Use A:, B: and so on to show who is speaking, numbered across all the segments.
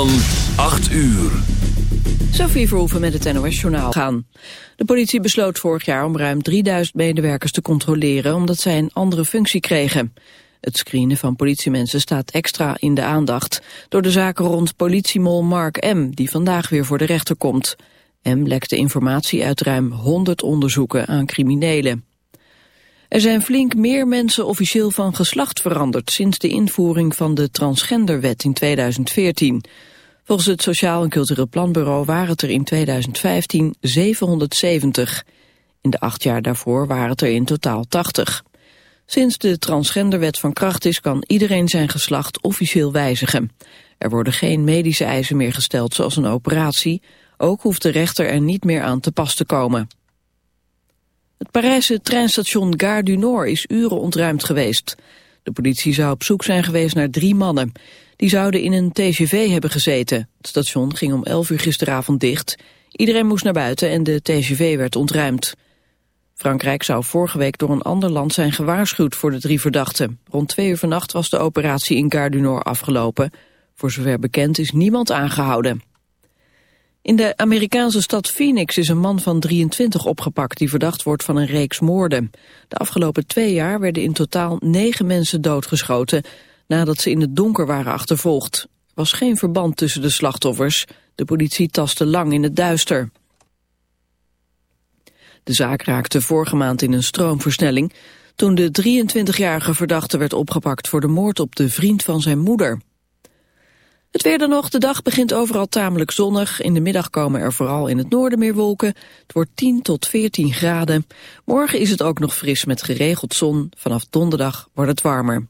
A: van 8 uur.
B: Sophie Verhoeven met het NOS-journaal gaan. De politie besloot vorig jaar om ruim 3000 medewerkers te controleren... omdat zij een andere functie kregen. Het screenen van politiemensen staat extra in de aandacht... door de zaken rond politiemol Mark M., die vandaag weer voor de rechter komt. M lekte informatie uit ruim 100 onderzoeken aan criminelen. Er zijn flink meer mensen officieel van geslacht veranderd... sinds de invoering van de transgenderwet in 2014... Volgens het Sociaal en Cultureel Planbureau waren het er in 2015 770. In de acht jaar daarvoor waren het er in totaal 80. Sinds de transgenderwet van kracht is kan iedereen zijn geslacht officieel wijzigen. Er worden geen medische eisen meer gesteld zoals een operatie. Ook hoeft de rechter er niet meer aan te pas te komen. Het Parijse treinstation Gare du Nord is uren ontruimd geweest. De politie zou op zoek zijn geweest naar drie mannen. Die zouden in een TGV hebben gezeten. Het station ging om 11 uur gisteravond dicht. Iedereen moest naar buiten en de TGV werd ontruimd. Frankrijk zou vorige week door een ander land zijn gewaarschuwd voor de drie verdachten. Rond twee uur vannacht was de operatie in Gare du Nord afgelopen. Voor zover bekend is niemand aangehouden. In de Amerikaanse stad Phoenix is een man van 23 opgepakt... die verdacht wordt van een reeks moorden. De afgelopen twee jaar werden in totaal negen mensen doodgeschoten nadat ze in het donker waren achtervolgd. Er was geen verband tussen de slachtoffers. De politie tastte lang in het duister. De zaak raakte vorige maand in een stroomversnelling... toen de 23-jarige verdachte werd opgepakt voor de moord op de vriend van zijn moeder. Het weer dan nog, de dag begint overal tamelijk zonnig. In de middag komen er vooral in het noorden meer wolken. Het wordt 10 tot 14 graden. Morgen is het ook nog fris met geregeld zon. Vanaf donderdag wordt het warmer.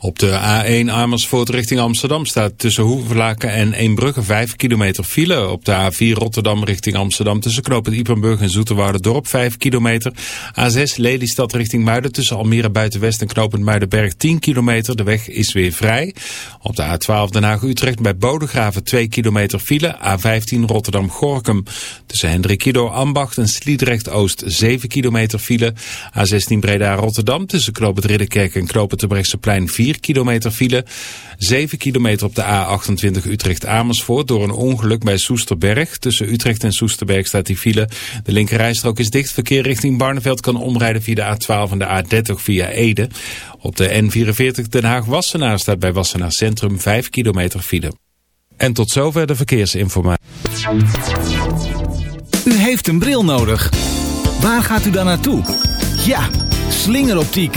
C: Op de A1 Amersfoort richting Amsterdam staat tussen Hoevelaken en Eembrugge 5 kilometer file. Op de A4 Rotterdam richting Amsterdam tussen Knoop Ipenburg en Dorp 5 kilometer. A6 Lelystad richting Muiden tussen Almere Buitenwest en Knopend Muidenberg 10 kilometer. De weg is weer vrij. Op de A12 Den Haag-Utrecht bij Bodegraven 2 kilometer file. A15 Rotterdam-Gorkum tussen Hendrikido Ambacht en Sliedrecht-Oost 7 kilometer file. A16 Breda-Rotterdam tussen Knoop Ridderkerk en Knoop het plein 4 4 kilometer file. 7 kilometer op de A28 Utrecht-Amersfoort door een ongeluk bij Soesterberg. Tussen Utrecht en Soesterberg staat die file. De linkerrijstrook is dicht. Verkeer richting Barneveld kan omrijden via de A12 en de A30 via Ede. Op de N44 Den Haag-Wassenaar staat bij Wassenaar Centrum 5 kilometer file. En tot zover de verkeersinformatie.
D: U heeft een bril nodig. Waar gaat u dan naartoe? Ja, slingeroptiek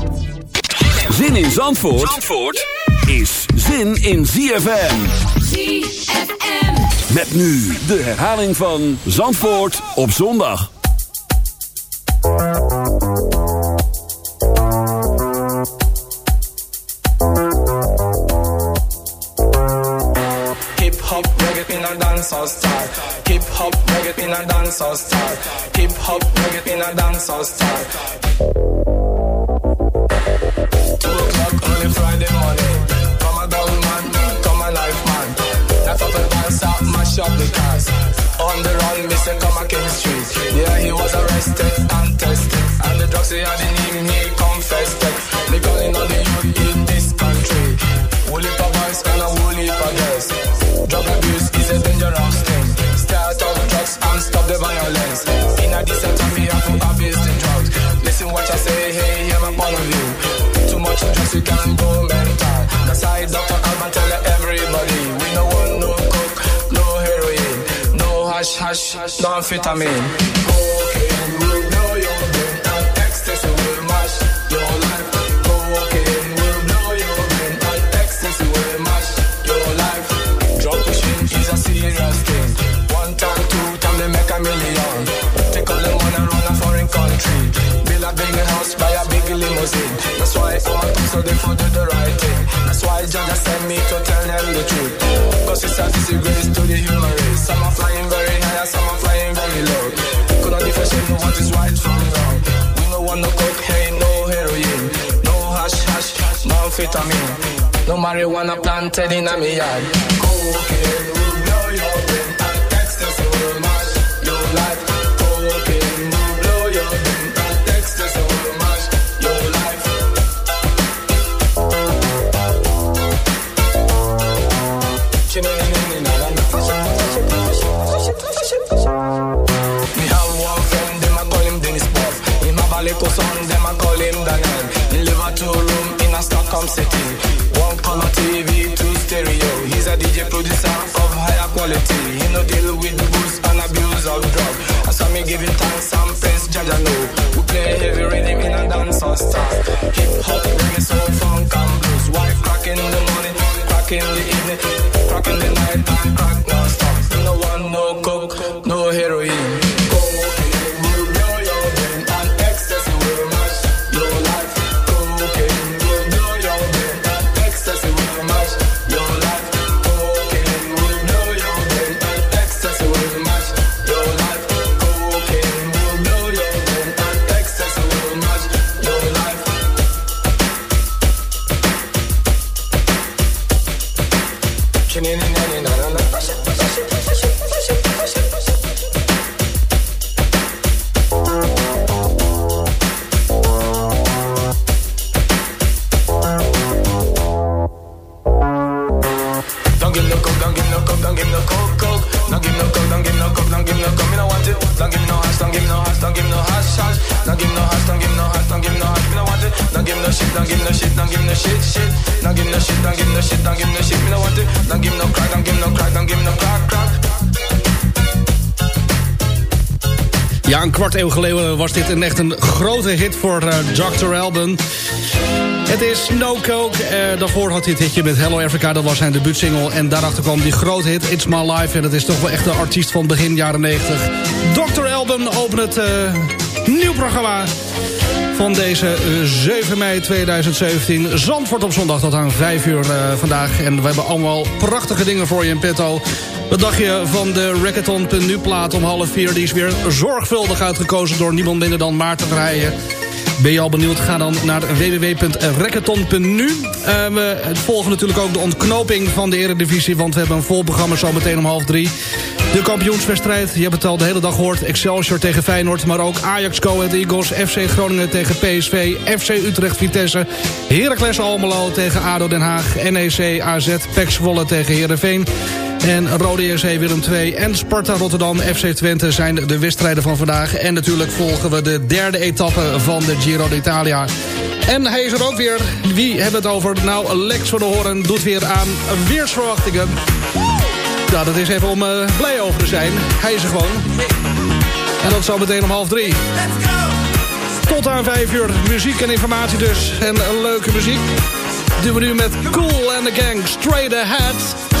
A: Zin in Zandvoort, Zandvoort is zin in ZFM.
E: ZFM.
A: Met nu de herhaling van Zandvoort op zondag.
F: Hip hop, reggae in a dancehall style. Hip hop, reggae in a dancehall style. Hip hop, reggae in a dancehall style. Two the Friday morning. Come a down man, come a life man. up the. On the run. Come. Yeah, he was arrested and tested. And the drugs he had in him, he confessed it. They the youth in this country. And a. Drug abuse is a dangerous thing. Off drugs and stop the violence. In a decent time, we have to abuse the drugs. Listen what I say, hey, hear my point of view. Too much drugs, you can go mental. That's why Dr. Alban tell everybody. We no want no coke, no heroin, no hash hash, no amphetamine. Cocaine will blow your they do the right thing. That's why Jah sent me to tell them the truth. Cause it's a disgrace to the human race. Some are flying very high, some are flying very low. Could not differentiate what is right from wrong. We no want no cocaine, no heroin, no hash hash, no amphetamine, no marijuana planted in a yard. Cocaine A son, them a call him Daniel. Live a two room in a Stockholm city. One color TV, two stereo. He's a DJ producer of higher quality. He no deal with the booze and abuse of drug. That's why me give him thanks and praise, Jaja know. We play heavy rhythm in a dancehall style. Hip hop, reggae, soul, funk and blues. Wife crack in the morning, crack in the evening, crack in the night Don't no shit, don't give no shit, don't give no shit, shit. Don't give no shit, don't give no shit, don't give no shit. Me no want it. Don't give no crack, don't give no crack, don't give no crack, crack.
E: Ja, een kwart eeuw geleden was dit een echt een grote hit voor uh, Dr. Alban. Het is No Coke. Uh, daarvoor had hij het hitje met Hello Africa. Dat was zijn debuutsingle. En daarachter kwam die grote hit It's My Life. En dat is toch wel echt de artiest van begin jaren 90. Dr. Alban opent het uh, nieuw programma van deze uh, 7 mei 2017. Zandvoort op zondag tot aan 5 uur uh, vandaag. En we hebben allemaal prachtige dingen voor je in petto. Wat dacht je van de Rackathon.nu plaat om half 4? Die is weer zorgvuldig uitgekozen door niemand minder dan Maarten Verheijen. Ben je al benieuwd? Ga dan naar www.rackathon.nu. Uh, we volgen natuurlijk ook de ontknoping van de Eredivisie... want we hebben een vol programma zo meteen om half drie. De kampioenswedstrijd, je hebt het al de hele dag gehoord. Excelsior tegen Feyenoord, maar ook Ajax, Go Eagles... FC Groningen tegen PSV, FC Utrecht, Vitesse... Heracles Almelo tegen ADO Den Haag... NEC, AZ, PEC Zwolle tegen Heerenveen... En Rode JC Willem II en Sparta Rotterdam FC Twente zijn de wedstrijden van vandaag. En natuurlijk volgen we de derde etappe van de Giro d'Italia. En hij is er ook weer. Wie hebben het over? Nou, Lex van de Hoorn doet weer aan weersverwachtingen. Nou, dat is even om uh, blij over te zijn. Hij is er gewoon. En dat zo meteen om half drie. Tot aan vijf uur muziek en informatie dus. En leuke muziek. Doen we nu met Cool and the Gang Straight Ahead.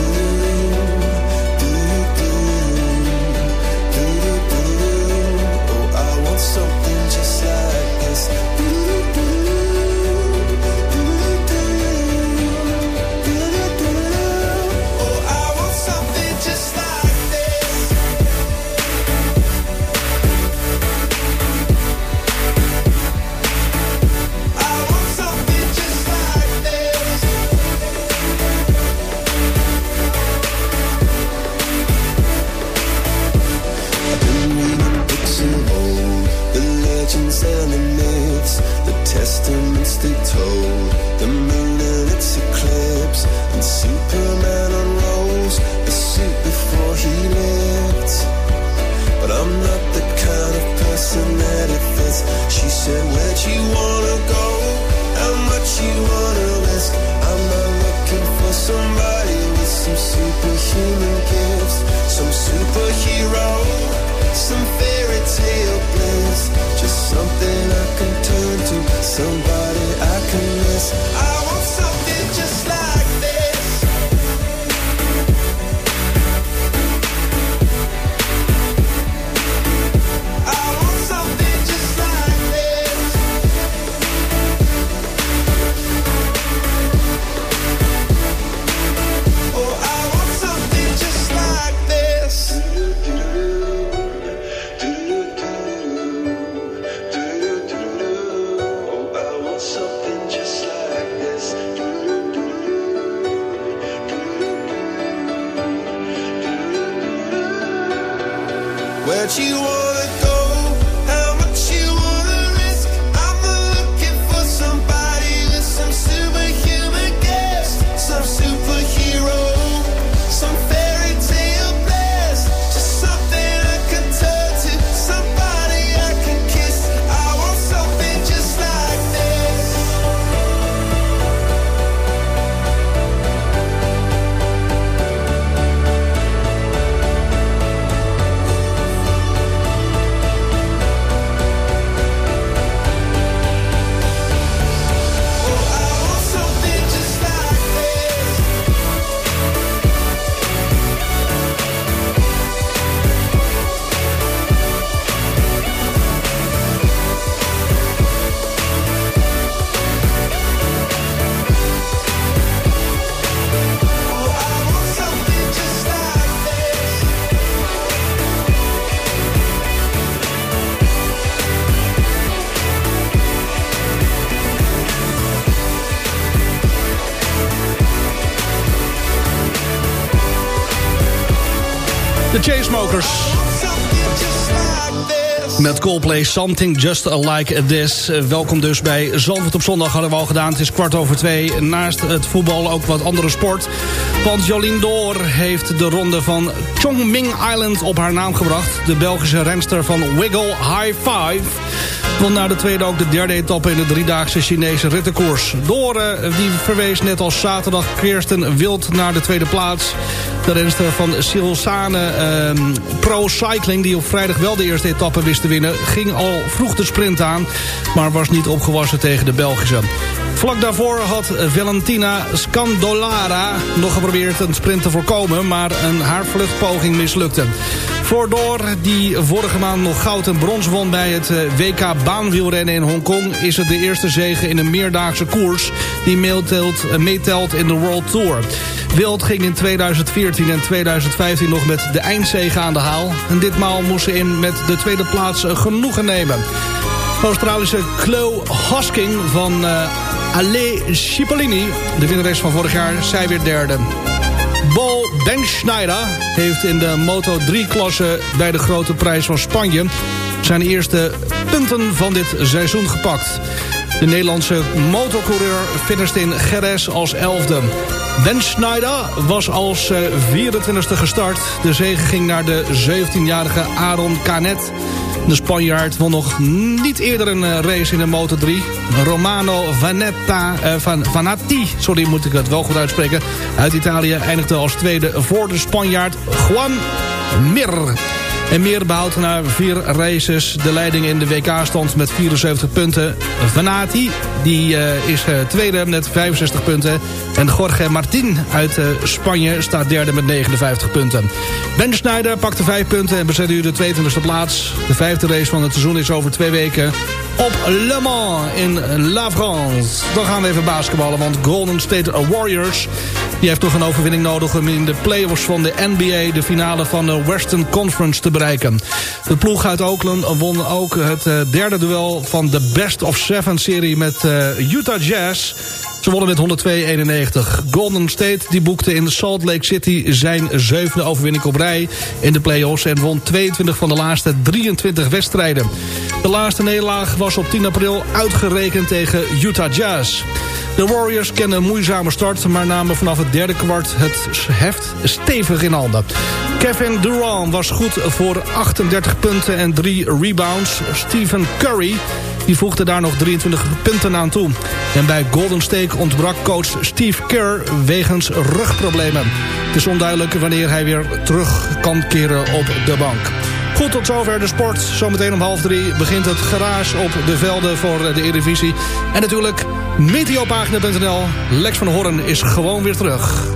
G: like
E: Coldplay Something Just Like This. Eh, Welkom dus bij Zandvoort op zondag hadden we al gedaan. Het is kwart over twee. Naast het voetbal ook wat andere sport. Want Jolien Door heeft de ronde van Chongming Island op haar naam gebracht. De Belgische renster van Wiggle High Five won na de tweede ook de derde etappe in de driedaagse Chinese rittenkoers. Door eh, die verwees net als zaterdag Kirsten Wild naar de tweede plaats. De renster van Silsane ehm, Pro Cycling, die op vrijdag wel de eerste etappe wist te winnen... ging al vroeg de sprint aan, maar was niet opgewassen tegen de Belgische. Vlak daarvoor had Valentina Scandolara nog geprobeerd een sprint te voorkomen... maar een haar vluchtpoging mislukte. Voordoor, die vorige maand nog goud en brons won bij het eh, WK baanwielrennen in Hongkong... is het de eerste zege in een meerdaagse koers die meetelt, eh, meetelt in de World Tour. Wild ging in 2014 en 2015 nog met de eindzege aan de haal. En ditmaal moest ze in met de tweede plaats eh, genoegen nemen. Australische Chloe Hosking van uh, Ale Cipollini, de winnares van vorig jaar, zij weer derde. Bo Benschneider heeft in de Moto3-klasse bij de grote prijs van Spanje... zijn eerste punten van dit seizoen gepakt. De Nederlandse motorcoureur finishte in Jerez als elfde. Ben Schneider was als 24e gestart. De zege ging naar de 17-jarige Aaron Canet. De Spanjaard won nog niet eerder een eh, race in de Moto3. Romano Vanetta, eh, Van, Vanatti, sorry moet ik het wel goed uitspreken... uit Italië eindigde als tweede voor de Spanjaard Juan Mir. En Meer behoudt na vier races de leiding in de WK-stand met 74 punten. Vanati die, uh, is uh, tweede met 65 punten. En Jorge Martin uit uh, Spanje staat derde met 59 punten. Ben Schneider pakte 5 punten en bezet nu de 22e plaats. De vijfde race van het seizoen is over twee weken op Le Mans in La France. Dan gaan we even basketballen, want Golden State Warriors... die heeft toch een overwinning nodig om in de playoffs van de NBA... de finale van de Western Conference te bereiken. De ploeg uit Oakland won ook het derde duel van de Best of Seven serie met uh, Utah Jazz... Ze wonnen met 102-91. Golden State die boekte in Salt Lake City zijn zevende overwinning op rij in de playoffs... en won 22 van de laatste 23 wedstrijden. De laatste nederlaag was op 10 april uitgerekend tegen Utah Jazz. De Warriors kennen een moeizame start... maar namen vanaf het derde kwart het heft stevig in handen. Kevin Durant was goed voor 38 punten en 3 rebounds. Stephen Curry die voegde daar nog 23 punten aan toe. En bij Golden State ontbrak coach Steve Kerr wegens rugproblemen. Het is onduidelijk wanneer hij weer terug kan keren op de bank. Goed, tot zover de sport. Zometeen om half drie begint het garage op de velden voor de Eredivisie. En natuurlijk meteopagina.nl. Lex van Horn is gewoon weer terug.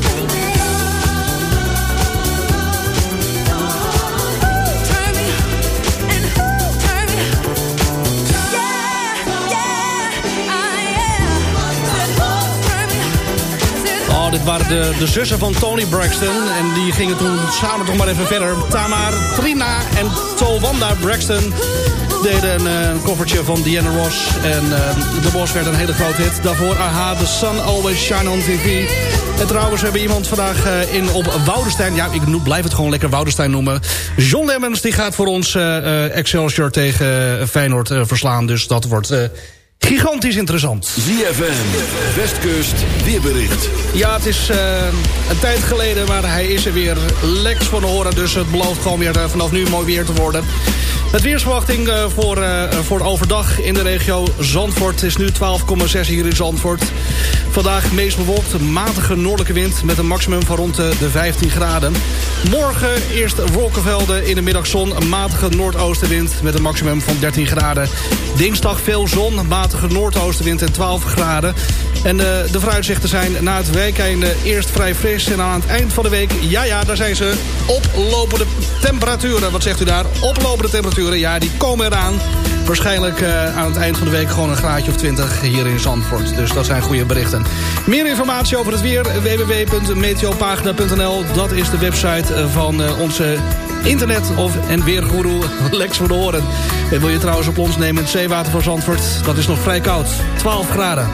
H: baby. De, de zussen van Tony Braxton. En die gingen toen samen toch maar even verder. Tamar, Trina en Towanda Braxton deden een uh, koffertje van Diana Ross. En uh, The Boss werd een hele grote hit. Daarvoor Aha, The Sun Always Shine on TV. En trouwens, we hebben iemand vandaag uh, in op Woudenstein. Ja, ik blijf het gewoon lekker Woudenstein noemen. John Lemmens, die gaat voor ons Excelsior tegen Feyenoord verslaan. Dus dat wordt... Gigantisch interessant.
A: ZFM, Westkust, weerbericht.
H: Ja, het is uh, een tijd geleden, maar hij is er weer. Lex van de horen, dus het belooft gewoon weer uh, vanaf nu mooi weer te worden. Het weersverwachting uh, voor, voor overdag in de regio Zandvoort is nu 12,6 hier in Zandvoort. Vandaag meest bewolkt, matige noordelijke wind met een maximum van rond de 15 graden. Morgen eerst wolkenvelden in de middagzon, matige noordoostenwind met een maximum van 13 graden. Dinsdag veel zon, matige noordoostenwind en 12 graden. En uh, de vooruitzichten zijn na het weekeinde eerst vrij fris... en aan het eind van de week, ja ja, daar zijn ze oplopende temperaturen. Wat zegt u daar? Oplopende temperaturen, ja, die komen eraan. Waarschijnlijk uh, aan het eind van de week gewoon een graadje of 20 hier in Zandvoort. Dus dat zijn goede berichten. Meer informatie over het weer, www.meteopagina.nl. Dat is de website van uh, onze internet- of en weergoeroe Lex van de Horen. En wil je trouwens op ons nemen het zeewater van Zandvoort? Dat is nog vrij koud. 12 graden.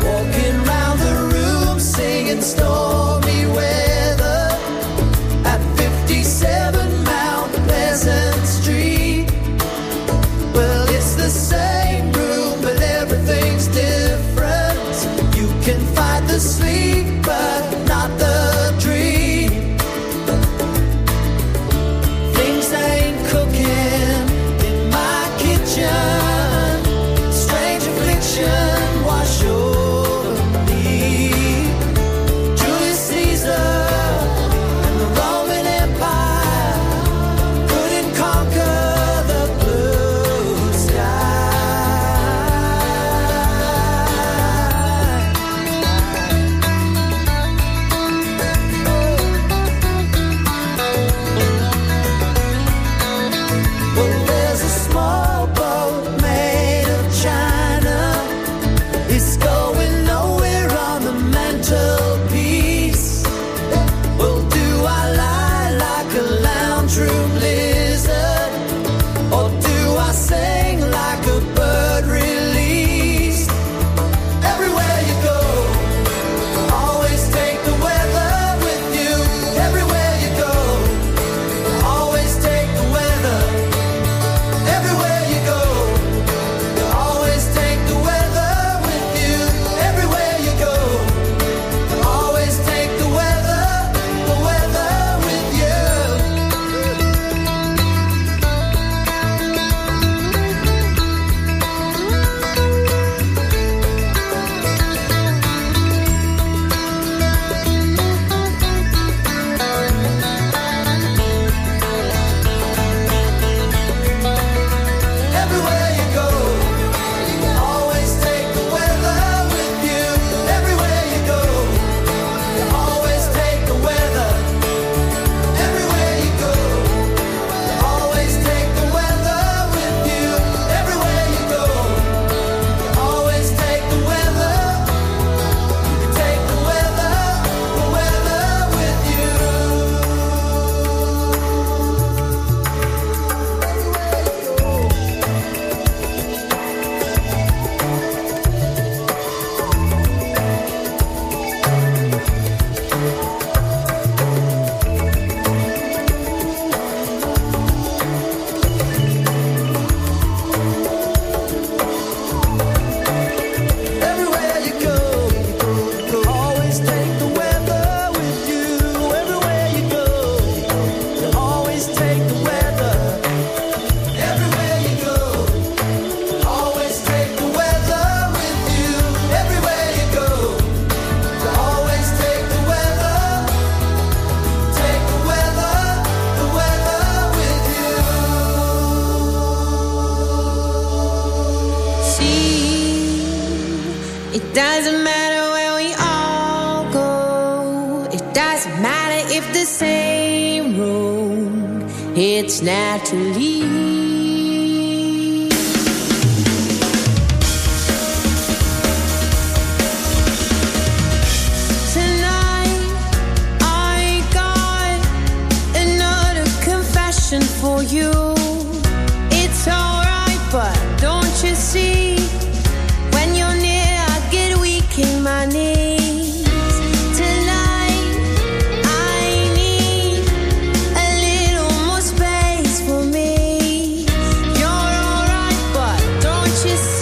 I: you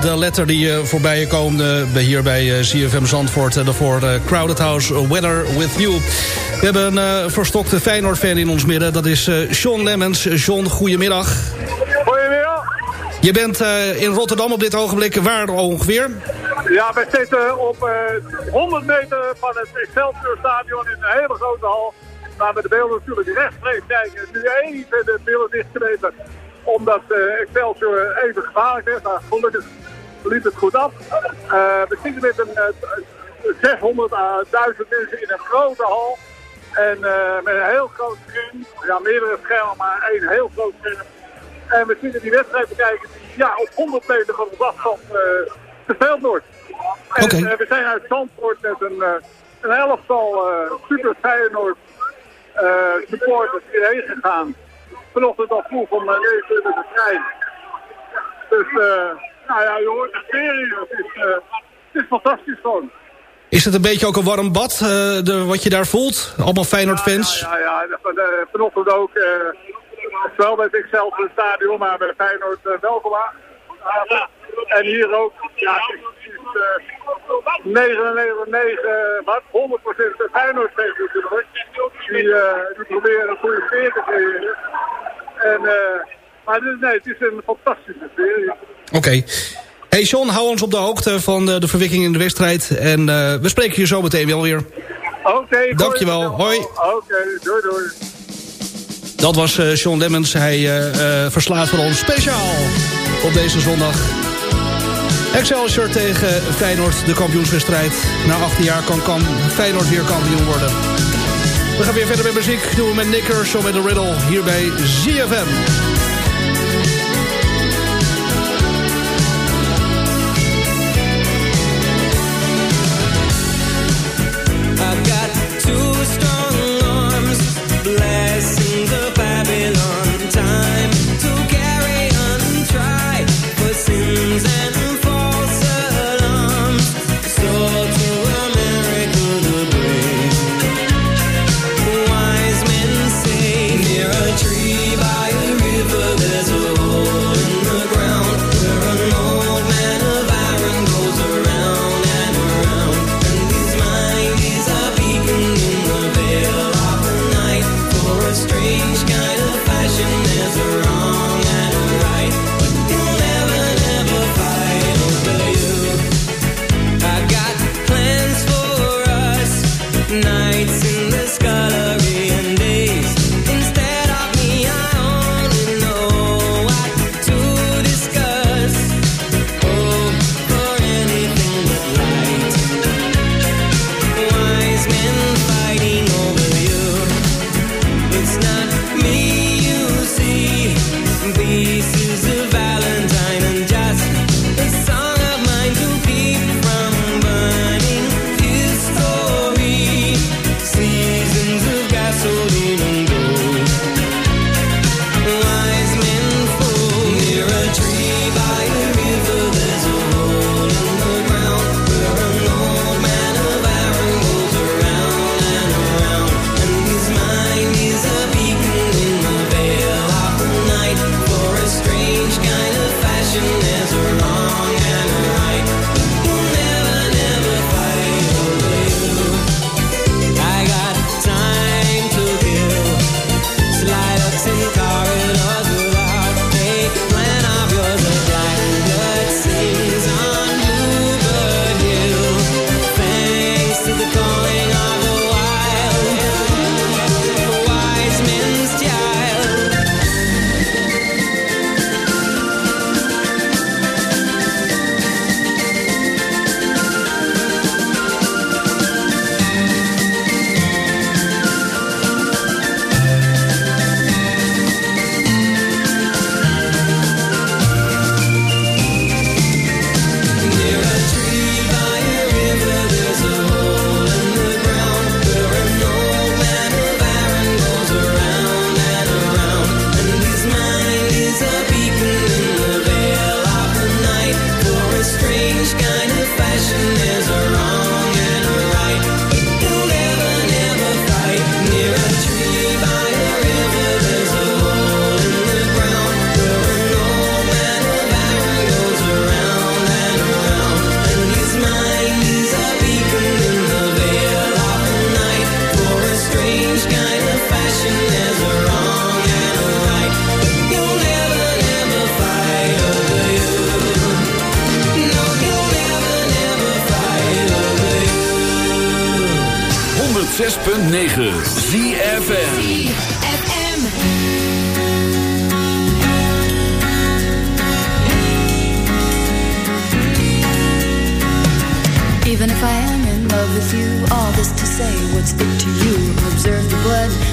E: de letter die uh, voorbij komt uh, hier bij CFM Zandvoort. En daarvoor Crowded House, Weather With You. We hebben een verstokte Feyenoord-fan in ons midden. Dat is Sean Lemmens. John, goedemiddag.
J: Goedemiddag.
E: Je bent in Rotterdam op dit ogenblik. Waar ongeveer?
J: Ja, wij zitten op 100 meter van het Excelsior Stadion in een hele grote hal. Waar we de beelden natuurlijk rechtstreeks kijken. Nu even de beelden dichtgemeten omdat uh, Excelsior even gevaarlijk werd. Maar gelukkig liep het goed af. Uh, we zitten met een uh, 600 à 1000 mensen in een grote hal. En met een heel groot scherm. Ja, meerdere schermen, maar één heel groot scherm. En we zitten die wedstrijd bekijken die ja, op 100 meter van de afstand gespeeld wordt. En
E: okay.
J: we zijn uit Zandvoort met een, een elftal super Feyenoord supporters hierheen gegaan vanochtend al vroeg om 9 uur de trein. Dus, uh, nou ja, je hoort de serie. Het is, uh, het is fantastisch gewoon.
E: Is het een beetje ook een warm bad, uh, de, wat je daar voelt? Allemaal Feyenoord-fans?
J: Ja, ja, ja, ja vanochtend ook. wel bij het zelf in het stadion, maar bij de Feyenoord uh, welkom En hier ook, ja, het is uh, 99, wat, 100% Feyenoord fans natuurlijk. Die, uh, die proberen een goede sfeer te creëren. En, uh, maar dit, nee, het is een fantastische serie.
E: Oké. Okay. Hey John, hou ons op de hoogte van de, de verwikking in de wedstrijd. En uh, we spreken je zo meteen wel weer.
J: Oké. Okay,
E: Dankjewel. Hoi.
J: Oké, okay, doei doei.
E: Dat was uh, John Lemmens. Hij uh, verslaat voor ons speciaal op deze zondag. Excelsior tegen Feyenoord, de kampioenswedstrijd. Na 18 jaar kan, kan Feyenoord weer kampioen worden. We gaan weer verder met muziek. Doen we met Nicker, zo met de Riddle, hier bij ZFM.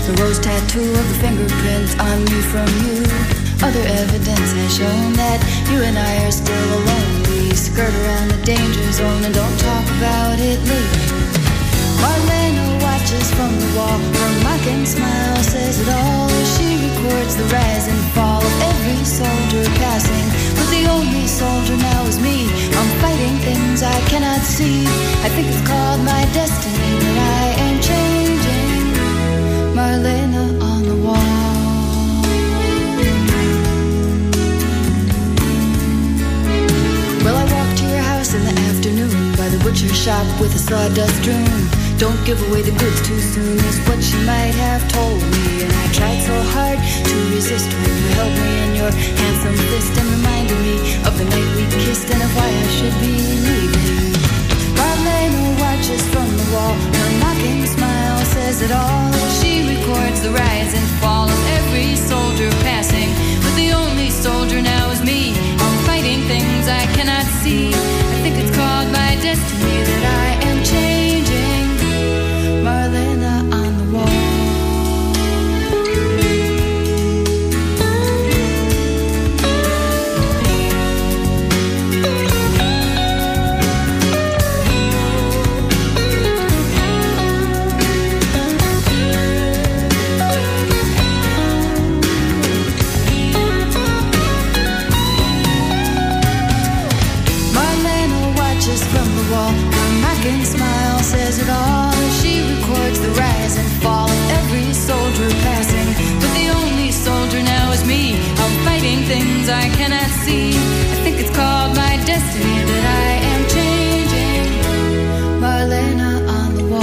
H: The
K: rose tattoo of the fingerprints on me from you. Other evidence has shown that you and I are still alone. We skirt around the danger zone and don't talk about it later. Marlena watches from the wall, her mocking smile says it all. She records the rise and fall of every soldier passing. But the only soldier now is me. I'm fighting things I cannot see. I think it's called my destiny that I am changing. Marlena on the wall. Well, I walked to your house in the afternoon by the butcher shop with a sawdust broom. Don't give away the goods too soon is what she might have told me. And I tried so hard to resist when you held me in your handsome fist and reminded me of the night we kissed and of why I should be leaving. Marlena watches from the wall. Says it all. She records the rise and fall of every soldier passing. But the only soldier now is me. I'm fighting things I cannot see. I think it's called my destiny that I am changing. Things I cannot see. I think it's called my destiny that I am changing. Marlena on the wall.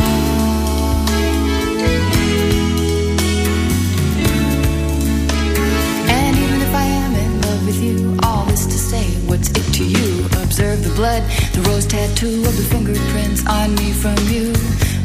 K: And even if I am in love with you, all this to say, what's it to you? Observe the blood, the rose tattoo of the fingerprints on me from you.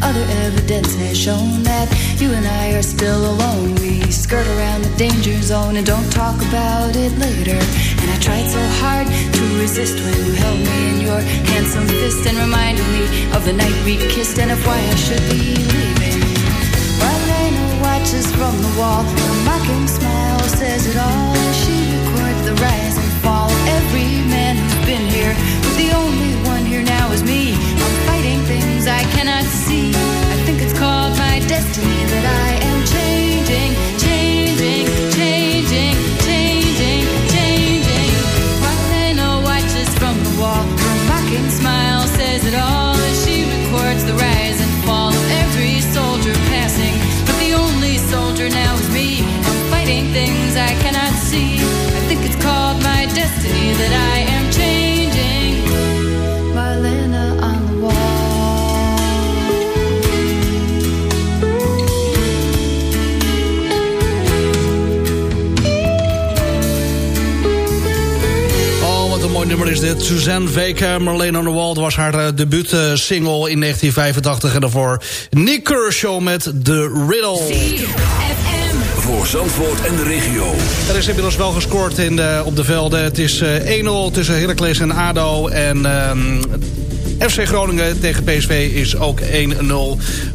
K: Other evidence has shown that you and I are still alone. We skirt around the danger zone and don't talk about it later. And I tried so hard to resist when you held me in your handsome fist and reminded me of the night we kissed and of why I should be leaving. Marlena watches from the wall. Her mocking smile says it all. She records the rise and fall of every man who's been here. But the only one here now is me. I'm fighting things I cannot see. I think it's called my destiny that I am changing, changing, soldier now is me. I'm fighting things I cannot see. I think it's called my destiny that I am changing. Marlena on the wall.
E: Oh, wat een mooi nummer is dit. Suzanne Veke, Marlene on the Wall was haar uh, debuutsingle in 1985. En daarvoor Nick Kershaw met The Riddle.
A: Voor Zandvoort en de regio.
E: Er is inmiddels wel gescoord in op de velden. Het is eh, 1-0 tussen Heracles en ADO. En ehm, FC Groningen tegen PSV is ook 1-0.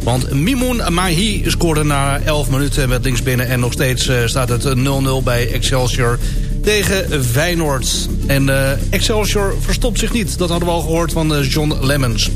E: Want Mimoun Mahi scoorde na 11 minuten met links binnen. En nog steeds eh, staat het 0-0 bij Excelsior tegen Feyenoord. En eh, Excelsior verstopt zich niet. Dat hadden we al gehoord van eh, John Lemmens.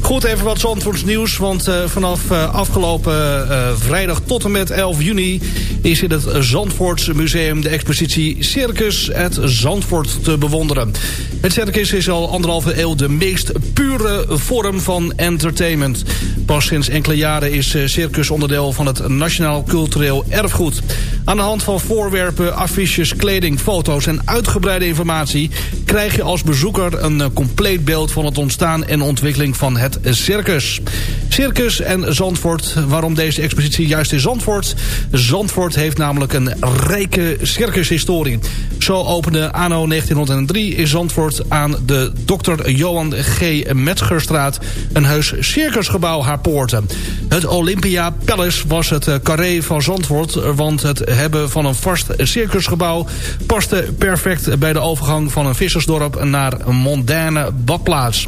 E: Goed, even wat Zandvoorts nieuws. Want eh, vanaf afgelopen vrijdag tot en met 11 juni... is in het Zandvoorts Museum de expositie Circus het Zandvoort te bewonderen. Het circus is al anderhalve eeuw de meest pure vorm van entertainment. Pas sinds enkele jaren is circus onderdeel van het Nationaal Cultureel Erfgoed. Aan de hand van voorwerpen, affiches, kleding, foto's en uitgebreide informatie... krijg je als bezoeker een eh, compleet beeld van het ontstaan en ontwikkeling van het circus. Circus en Zandvoort. Waarom deze expositie juist in Zandvoort? Zandvoort heeft namelijk een rijke circushistorie. Zo opende anno 1903 in Zandvoort aan de Dr. Johan G. Metzgerstraat... een heus circusgebouw haar poorten. Het Olympia Palace was het eh, carré van Zandvoort... want het hebben van een vast circusgebouw... paste perfect bij de overgang van een vissersdorp naar een mondaine badplaats.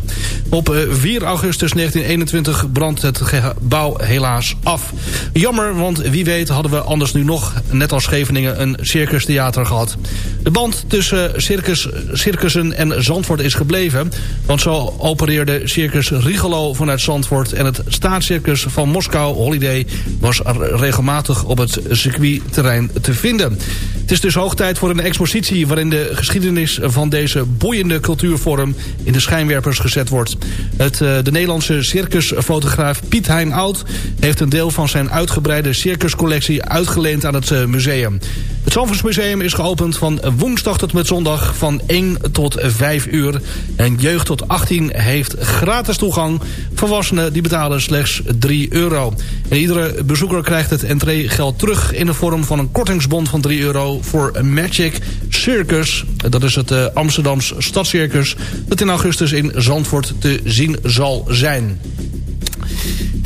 E: Op eh, 4 augustus 1921 brandt het gebouw helaas af. Jammer, want wie weet hadden we anders nu nog, net als Scheveningen, een circustheater gehad. De band tussen circus, circussen en Zandvoort is gebleven... want zo opereerde Circus Rigolo vanuit Zandvoort... en het staatscircus van Moskou, Holiday... was regelmatig op het circuitterrein te vinden. Het is dus hoog tijd voor een expositie... waarin de geschiedenis van deze boeiende cultuurvorm... in de schijnwerpers gezet wordt. Het, uh, de Nederlandse circusfotograaf Piet Hein Oud... heeft een deel van zijn uitgebreide circuscollectie uitgeleend aan het uh, museum. Het Zandvoortsmuseum is geopend van woensdag tot met zondag van 1 tot 5 uur. En jeugd tot 18 heeft gratis toegang. Volwassenen die betalen slechts 3 euro. Iedere bezoeker krijgt het entreegeld terug in de vorm van een kortingsbon van 3 euro voor Magic Circus. Dat is het uh, Amsterdams Stadscircus dat in augustus in Zandvoort te zien zal zijn.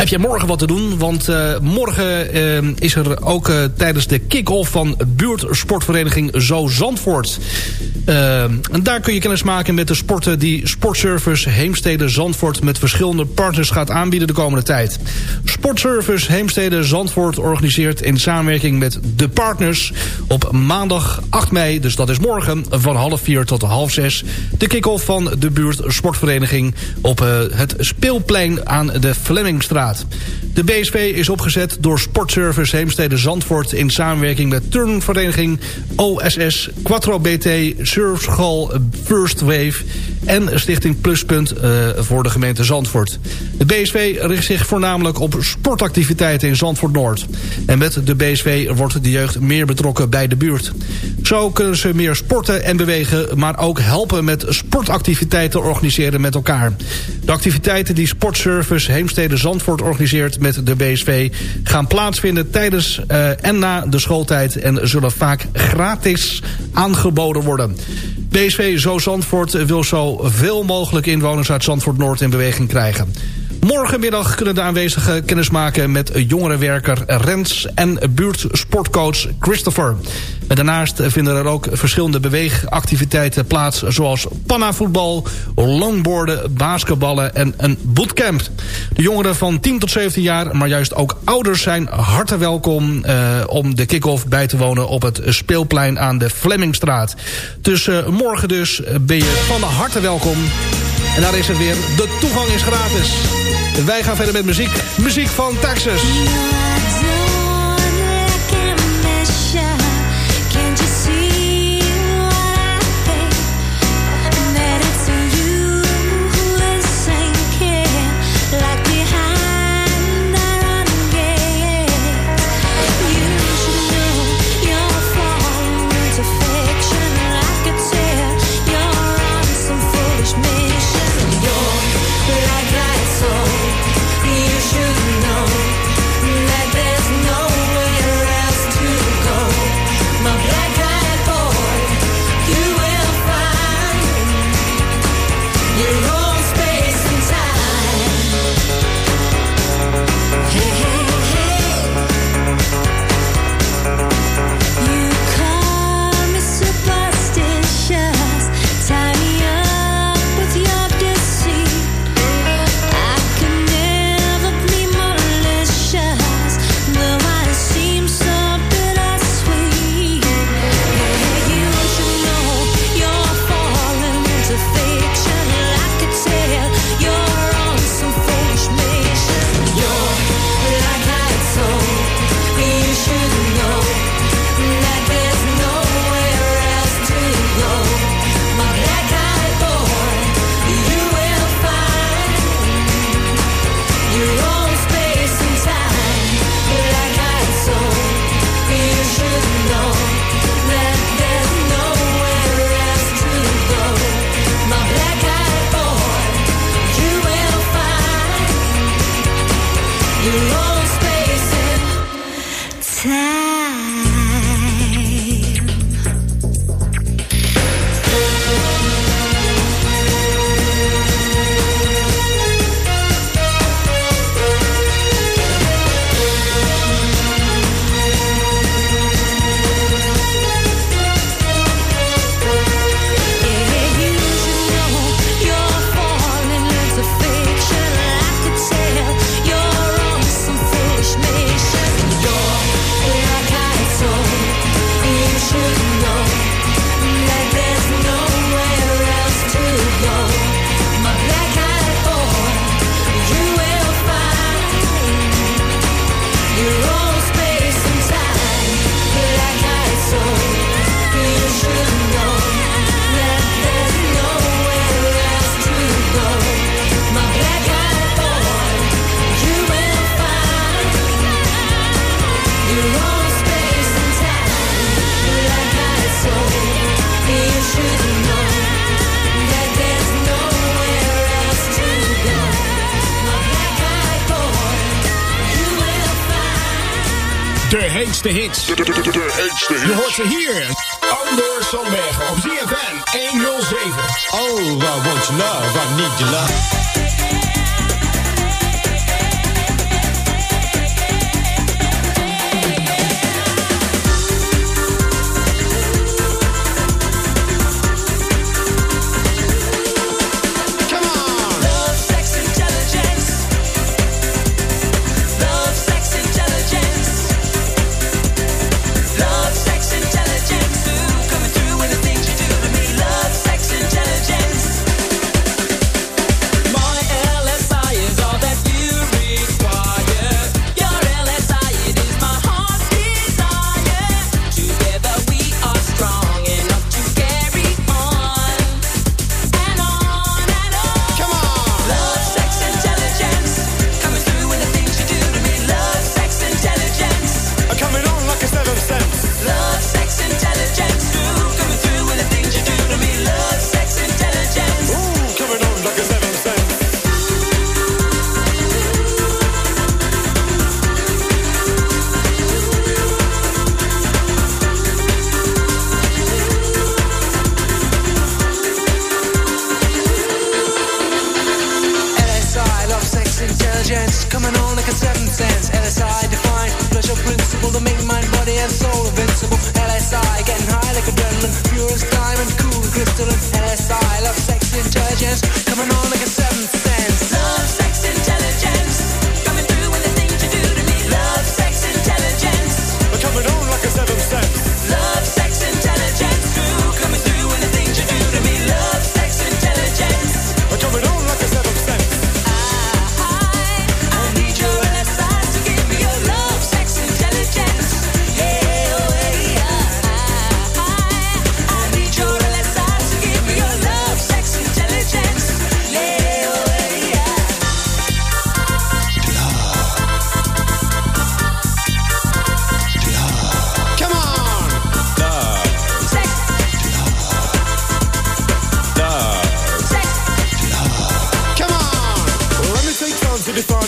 E: Heb je morgen wat te doen? Want uh, morgen uh, is er ook uh, tijdens de kick-off van buurtsportvereniging Zo Zandvoort. en daar kun je kennis maken met de sporten die Sportservice Heemstede Zandvoort met verschillende partners gaat aanbieden de komende tijd. Sportservice Heemstede Zandvoort organiseert in samenwerking met de partners op maandag 8 mei, dus dat is morgen, van half 4 tot half 6, de kick-off van de buurtsportvereniging op het speelplein aan de Flemmingstraat. De BSV is opgezet door Sportservice Heemstede Zandvoort... in samenwerking met turnvereniging OSS, Quattro BT, Surfschool First Wave... en Stichting Pluspunt uh, voor de gemeente Zandvoort. De BSV richt zich voornamelijk op sportactiviteiten in Zandvoort-Noord. En met de BSV wordt de jeugd meer betrokken bij de buurt. Zo kunnen ze meer sporten en bewegen... maar ook helpen met sportactiviteiten organiseren met elkaar. De activiteiten die Sportservice Heemstede Zandvoort organiseert met de BSV... gaan plaatsvinden tijdens uh, en na de schooltijd... en zullen vaak gratis aangeboden worden. BSV Zo Zandvoort wil zo veel mogelijk inwoners uit Zandvoort-Noord in beweging krijgen. Morgenmiddag kunnen de aanwezigen kennis maken met jongerenwerker Rens en buurtsportcoach Christopher. Daarnaast vinden er ook verschillende beweegactiviteiten plaats... zoals pannavoetbal, longboarden, basketballen en een bootcamp. De jongeren van 10 tot 17 jaar, maar juist ook ouders zijn hartelijk welkom... Uh, om de kick-off bij te wonen op het speelplein aan de Flemmingstraat. Dus uh, morgen dus ben je van harte welkom. En daar is het weer. De toegang is gratis. Wij gaan verder met muziek. Muziek van Texas.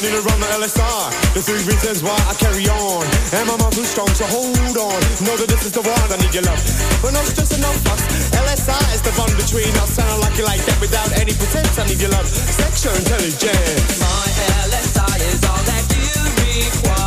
L: Need
M: to run the LSI, the
L: three reasons why I carry on. And my mind's too strong, so hold on. Know that this is the one I need your love. But no stress and no fuss. LSI is the bond between us. And I like it like that without any pretense. I need your love. Sexual intelligence.
M: My LSI is all that you require.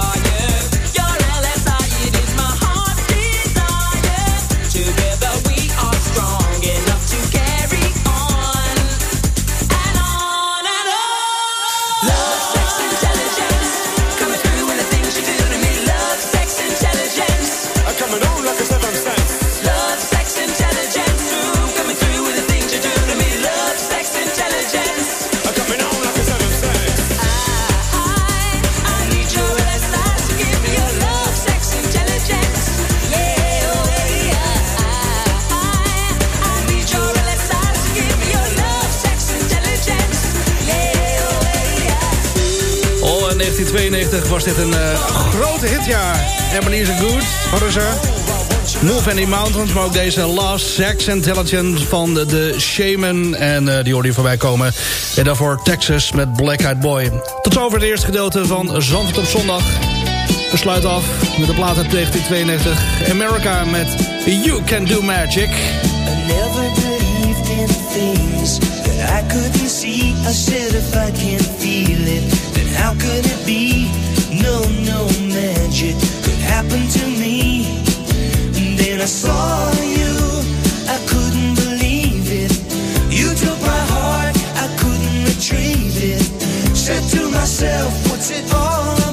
E: was dit een uh, grote hitjaar. Ebenezer Good hadden ze. Move Any Mountains, maar ook deze Last Sex Intelligence van de, de Shaman. En eh, die hoorde je voorbij komen. En daarvoor Texas met Black Eyed Boy. Tot zover het eerste gedeelte van Zandvoort op zondag. We sluiten af met de plaat uit 1992. America met You Can Do Magic.
H: never believed in things I couldn't see. I said if I can't feel it. How could it be? No, no magic could happen to me. And then I saw you, I couldn't believe it. You took my heart, I couldn't retrieve it. Said to myself, what's it all about?